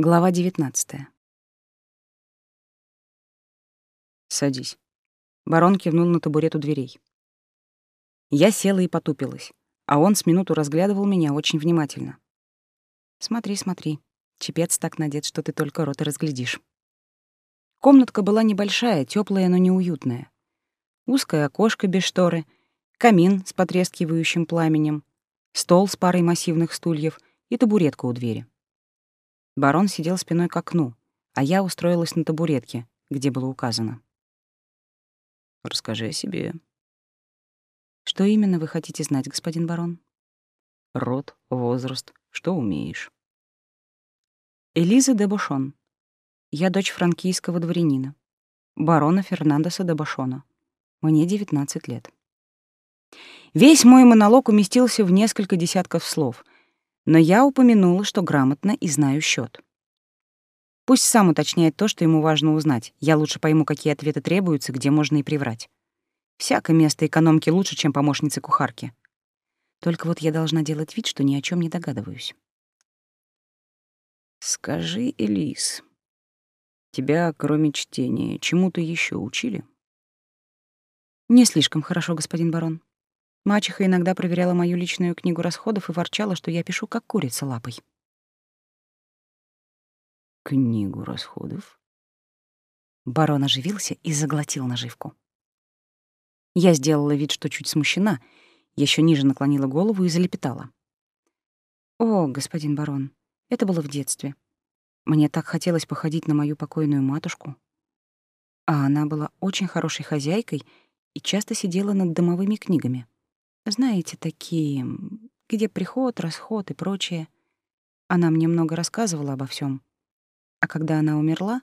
Глава 19. Садись. Барон кивнул на табурет у дверей. Я села и потупилась, а он с минуту разглядывал меня очень внимательно. Смотри, смотри. Чепец так надет, что ты только рот и разглядишь. Комнатка была небольшая, теплая, но неуютная. Узкое окошко без шторы, камин с потрескивающим пламенем, стол с парой массивных стульев и табуретка у двери. Барон сидел спиной к окну, а я устроилась на табуретке, где было указано. «Расскажи о себе». «Что именно вы хотите знать, господин барон?» «Род, возраст, что умеешь?» Элиза де Бошон. Я дочь франкийского дворянина, барона Фернандеса де Бошона. Мне 19 лет. Весь мой монолог уместился в несколько десятков слов — но я упомянула, что грамотно и знаю счет. Пусть сам уточняет то, что ему важно узнать. Я лучше пойму, какие ответы требуются, где можно и приврать. Всякое место экономки лучше, чем помощницы кухарки. Только вот я должна делать вид, что ни о чем не догадываюсь. Скажи, Элис, тебя, кроме чтения, чему-то еще учили? Не слишком хорошо, господин барон. Мачеха иногда проверяла мою личную книгу расходов и ворчала, что я пишу как курица лапой. Книгу расходов? Барон оживился и заглотил наживку. Я сделала вид, что чуть смущена, еще ниже наклонила голову и залепетала. «О, господин барон, это было в детстве. Мне так хотелось походить на мою покойную матушку. А она была очень хорошей хозяйкой и часто сидела над домовыми книгами. Знаете, такие, где приход, расход и прочее. Она мне много рассказывала обо всем. А когда она умерла,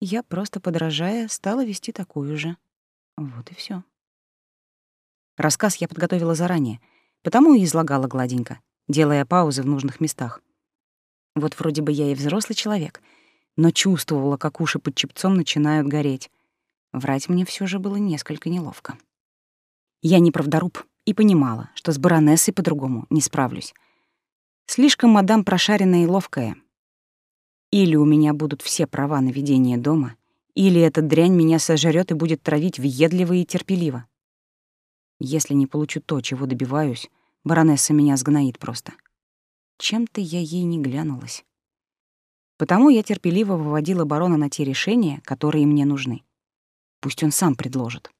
я, просто подражая, стала вести такую же. Вот и все. Рассказ я подготовила заранее, потому и излагала гладенько, делая паузы в нужных местах. Вот вроде бы я и взрослый человек, но чувствовала, как уши под чепцом начинают гореть. Врать мне все же было несколько неловко. Я не правдоруб, и понимала, что с баронессой по-другому не справлюсь. Слишком мадам прошаренная и ловкая. Или у меня будут все права на ведение дома, или эта дрянь меня сожрет и будет травить въедливо и терпеливо. Если не получу то, чего добиваюсь, баронесса меня сгноит просто. Чем-то я ей не глянулась. Потому я терпеливо выводила барона на те решения, которые мне нужны. Пусть он сам предложит.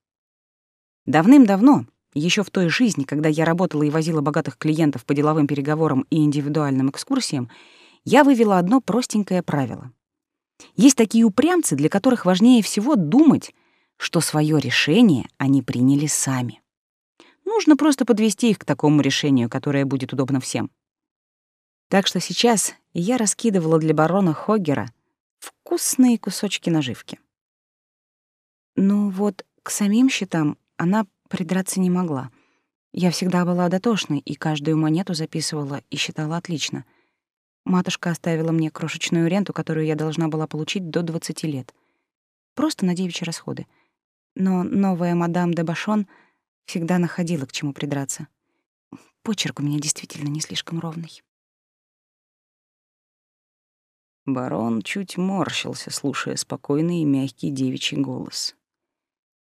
Давным-давно, еще в той жизни, когда я работала и возила богатых клиентов по деловым переговорам и индивидуальным экскурсиям, я вывела одно простенькое правило. Есть такие упрямцы, для которых важнее всего думать, что свое решение они приняли сами. Нужно просто подвести их к такому решению, которое будет удобно всем. Так что сейчас я раскидывала для барона Хоггера вкусные кусочки наживки. Ну вот, к самим счетам она придраться не могла. Я всегда была дотошной и каждую монету записывала и считала отлично. Матушка оставила мне крошечную ренту, которую я должна была получить до 20 лет. Просто на девичьи расходы. Но новая мадам де Башон всегда находила к чему придраться. Почерк у меня действительно не слишком ровный. Барон чуть морщился, слушая спокойный и мягкий девичий голос.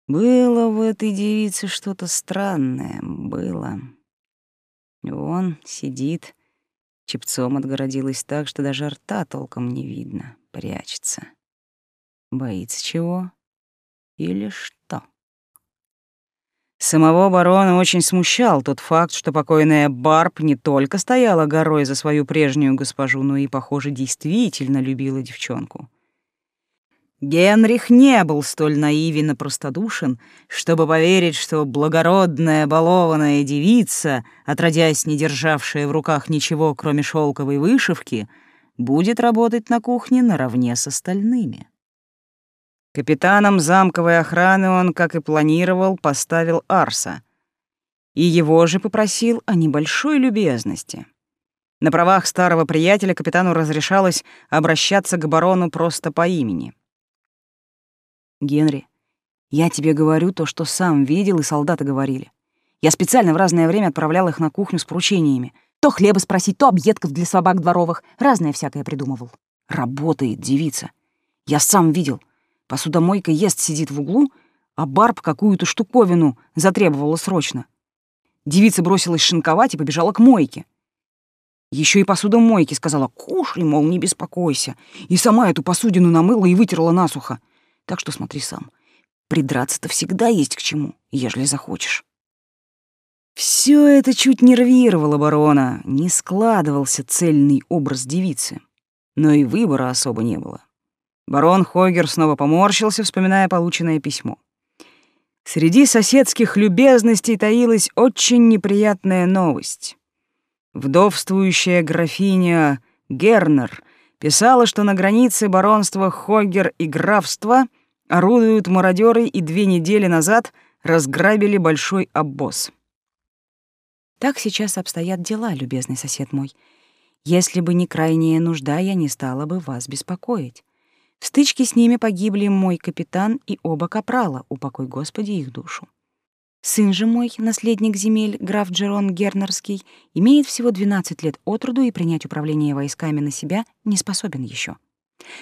Было в этой девице что-то странное, было. Он сидит, чепцом отгородилась так, что даже рта толком не видно, прячется. Боится чего? Или что? Самого барона очень смущал тот факт, что покойная Барб не только стояла горой за свою прежнюю госпожу, но и, похоже, действительно любила девчонку. Генрих не был столь наивен и простодушен, чтобы поверить, что благородная балованная девица, отродясь не державшая в руках ничего, кроме шелковой вышивки, будет работать на кухне наравне с остальными. Капитаном замковой охраны он, как и планировал, поставил Арса, и его же попросил о небольшой любезности. На правах старого приятеля капитану разрешалось обращаться к барону просто по имени — Генри, я тебе говорю то, что сам видел и солдаты говорили. Я специально в разное время отправлял их на кухню с поручениями. То хлеба спросить, то объедков для собак дворовых. Разное всякое придумывал. Работает девица. Я сам видел. Посудомойка ест сидит в углу, а Барб какую-то штуковину затребовала срочно. Девица бросилась шинковать и побежала к мойке. Еще и посудомойке сказала «Кушай, мол, не беспокойся». И сама эту посудину намыла и вытерла насухо. Так что смотри сам. Придраться-то всегда есть к чему, ежели захочешь. Все это чуть нервировало барона, не складывался цельный образ девицы. Но и выбора особо не было. Барон Хогер снова поморщился, вспоминая полученное письмо. Среди соседских любезностей таилась очень неприятная новость. Вдовствующая графиня Гернер писала, что на границе баронства Хогер и графства орудуют мародеры и две недели назад разграбили большой обоз. Так сейчас обстоят дела, любезный сосед мой. Если бы не крайняя нужда, я не стала бы вас беспокоить. В стычке с ними погибли мой капитан и оба капрала, упокой Господи их душу. Сын же мой, наследник земель, граф Джерон Гернерский, имеет всего 12 лет от роду и принять управление войсками на себя не способен еще.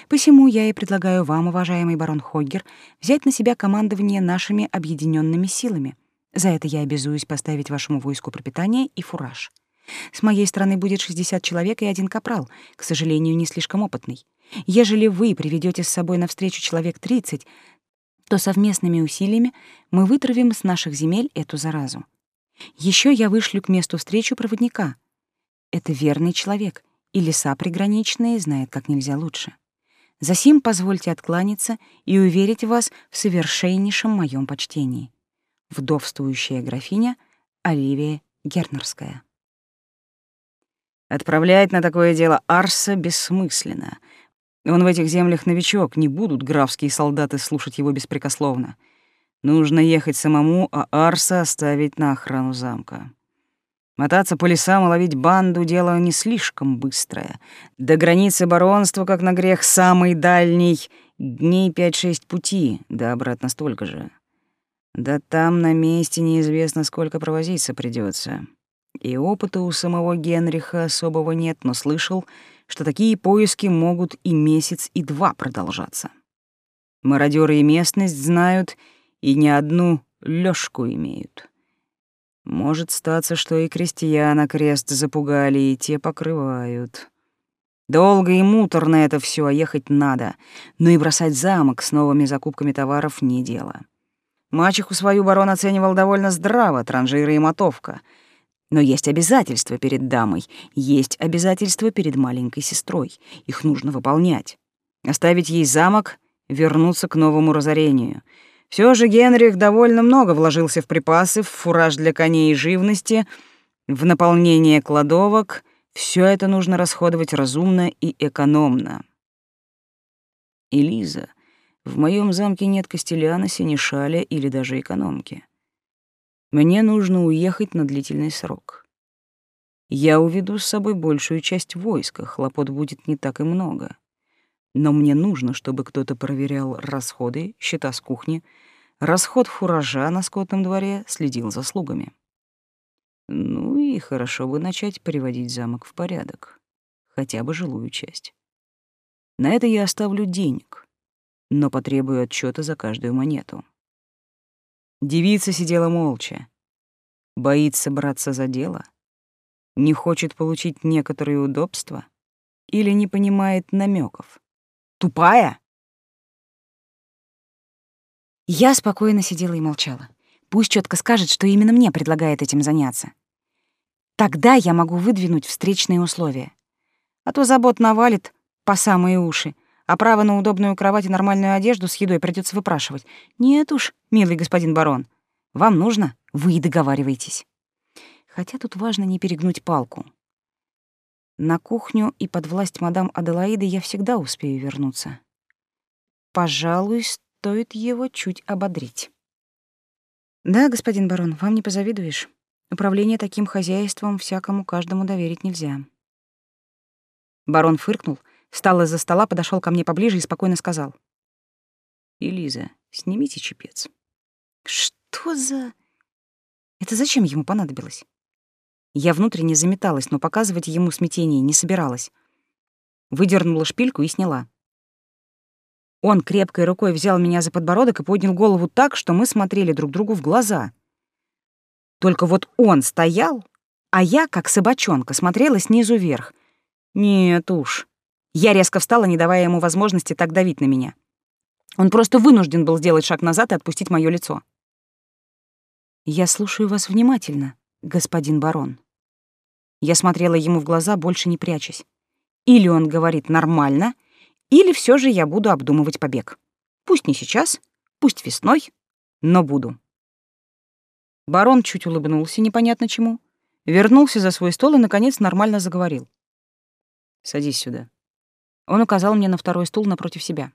Посему я и предлагаю вам, уважаемый барон Хоггер, взять на себя командование нашими объединенными силами. За это я обязуюсь поставить вашему войску пропитание и фураж. С моей стороны будет 60 человек и один капрал, к сожалению, не слишком опытный. Ежели вы приведете с собой навстречу человек 30, то совместными усилиями мы вытравим с наших земель эту заразу. Еще я вышлю к месту встречи проводника. Это верный человек, и леса приграничные знает как нельзя лучше. Засим позвольте откланяться и уверить вас в совершеннейшем моем почтении. Вдовствующая графиня Оливия Гернерская. Отправлять на такое дело Арса бессмысленно — он в этих землях новичок, не будут графские солдаты слушать его беспрекословно. Нужно ехать самому, а Арса оставить на охрану замка. Мотаться по лесам и ловить банду — дело не слишком быстрое. До границы баронства, как на грех, самый дальний — дней пять-шесть пути, да обратно столько же. Да там на месте неизвестно, сколько провозиться придется. И опыта у самого Генриха особого нет, но слышал, что такие поиски могут и месяц, и два продолжаться. Мародеры и местность знают и не одну лёжку имеют. Может статься, что и крестьяна крест запугали, и те покрывают. Долго и муторно это все, а ехать надо. Но и бросать замок с новыми закупками товаров не дело. Мачеху свою барон оценивал довольно здраво, транжиры и мотовка — но есть обязательства перед дамой, есть обязательства перед маленькой сестрой. Их нужно выполнять. Оставить ей замок, вернуться к новому разорению. Все же Генрих довольно много вложился в припасы, в фураж для коней и живности, в наполнение кладовок. Все это нужно расходовать разумно и экономно. Элиза, в моем замке нет костеляна, синешаля или даже экономки. Мне нужно уехать на длительный срок. Я уведу с собой большую часть войска, хлопот будет не так и много. Но мне нужно, чтобы кто-то проверял расходы, счета с кухни, расход фуража на скотном дворе, следил за слугами. Ну и хорошо бы начать приводить замок в порядок, хотя бы жилую часть. На это я оставлю денег, но потребую отчета за каждую монету. Девица сидела молча. Боится браться за дело? Не хочет получить некоторые удобства? Или не понимает намеков? Тупая? Я спокойно сидела и молчала. Пусть четко скажет, что именно мне предлагает этим заняться. Тогда я могу выдвинуть встречные условия. А то забот навалит по самые уши, а право на удобную кровать и нормальную одежду с едой придется выпрашивать. Нет уж, милый господин барон, вам нужно, вы и договариваетесь. Хотя тут важно не перегнуть палку. На кухню и под власть мадам Аделаиды я всегда успею вернуться. Пожалуй, стоит его чуть ободрить. Да, господин барон, вам не позавидуешь. Управление таким хозяйством всякому каждому доверить нельзя. Барон фыркнул, встал из-за стола, подошел ко мне поближе и спокойно сказал. «Элиза, снимите чепец». «Что за...» Это зачем ему понадобилось? Я внутренне заметалась, но показывать ему смятение не собиралась. выдернула шпильку и сняла. Он крепкой рукой взял меня за подбородок и поднял голову так, что мы смотрели друг другу в глаза. Только вот он стоял, а я, как собачонка, смотрела снизу вверх. Нет уж. Я резко встала, не давая ему возможности так давить на меня. Он просто вынужден был сделать шаг назад и отпустить моё лицо. «Я слушаю вас внимательно, господин барон». Я смотрела ему в глаза, больше не прячась. Или он говорит нормально, или все же я буду обдумывать побег. Пусть не сейчас, пусть весной, но буду. Барон чуть улыбнулся непонятно чему, вернулся за свой стол и, наконец, нормально заговорил. «Садись сюда». Он указал мне на второй стул напротив себя.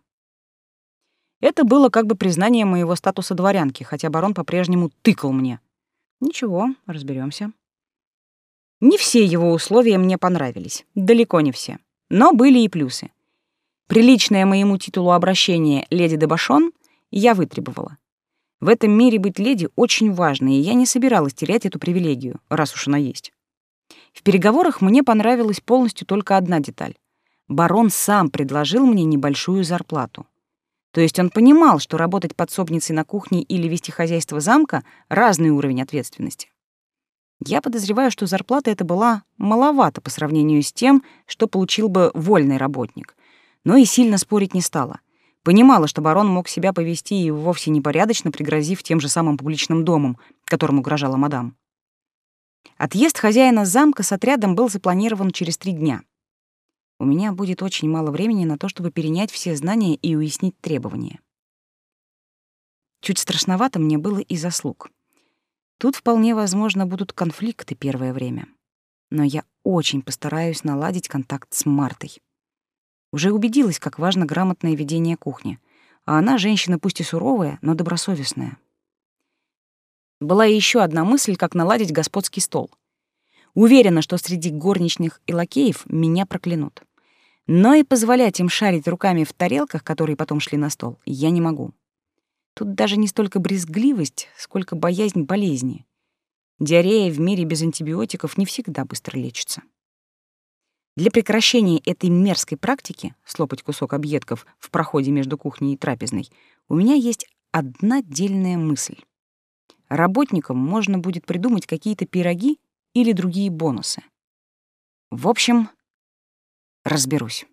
Это было как бы признание моего статуса дворянки, хотя барон по-прежнему тыкал мне. Ничего, разберемся. Не все его условия мне понравились, далеко не все. Но были и плюсы. Приличное моему титулу обращение «Леди де Башон» я вытребовала. В этом мире быть леди очень важно, и я не собиралась терять эту привилегию, раз уж она есть. В переговорах мне понравилась полностью только одна деталь. Барон сам предложил мне небольшую зарплату. То есть он понимал, что работать подсобницей на кухне или вести хозяйство замка — разный уровень ответственности. Я подозреваю, что зарплата эта была маловата по сравнению с тем, что получил бы вольный работник. Но и сильно спорить не стала. Понимала, что барон мог себя повести и вовсе непорядочно, пригрозив тем же самым публичным домом, которым угрожала мадам. Отъезд хозяина замка с отрядом был запланирован через три дня — у меня будет очень мало времени на то, чтобы перенять все знания и уяснить требования. Чуть страшновато мне было и заслуг. Тут вполне возможно будут конфликты первое время. Но я очень постараюсь наладить контакт с Мартой. Уже убедилась, как важно грамотное ведение кухни. А она женщина пусть и суровая, но добросовестная. Была еще одна мысль, как наладить господский стол — Уверена, что среди горничных и лакеев меня проклянут. Но и позволять им шарить руками в тарелках, которые потом шли на стол, я не могу. Тут даже не столько брезгливость, сколько боязнь болезни. Диарея в мире без антибиотиков не всегда быстро лечится. Для прекращения этой мерзкой практики слопать кусок объедков в проходе между кухней и трапезной у меня есть одна дельная мысль. Работникам можно будет придумать какие-то пироги или другие бонусы. В общем, разберусь.